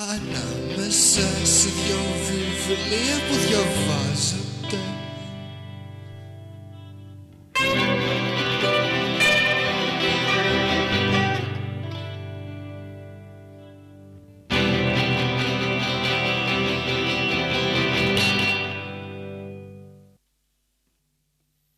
Ανάμεσα σε δυο βιβλία που διαβάζω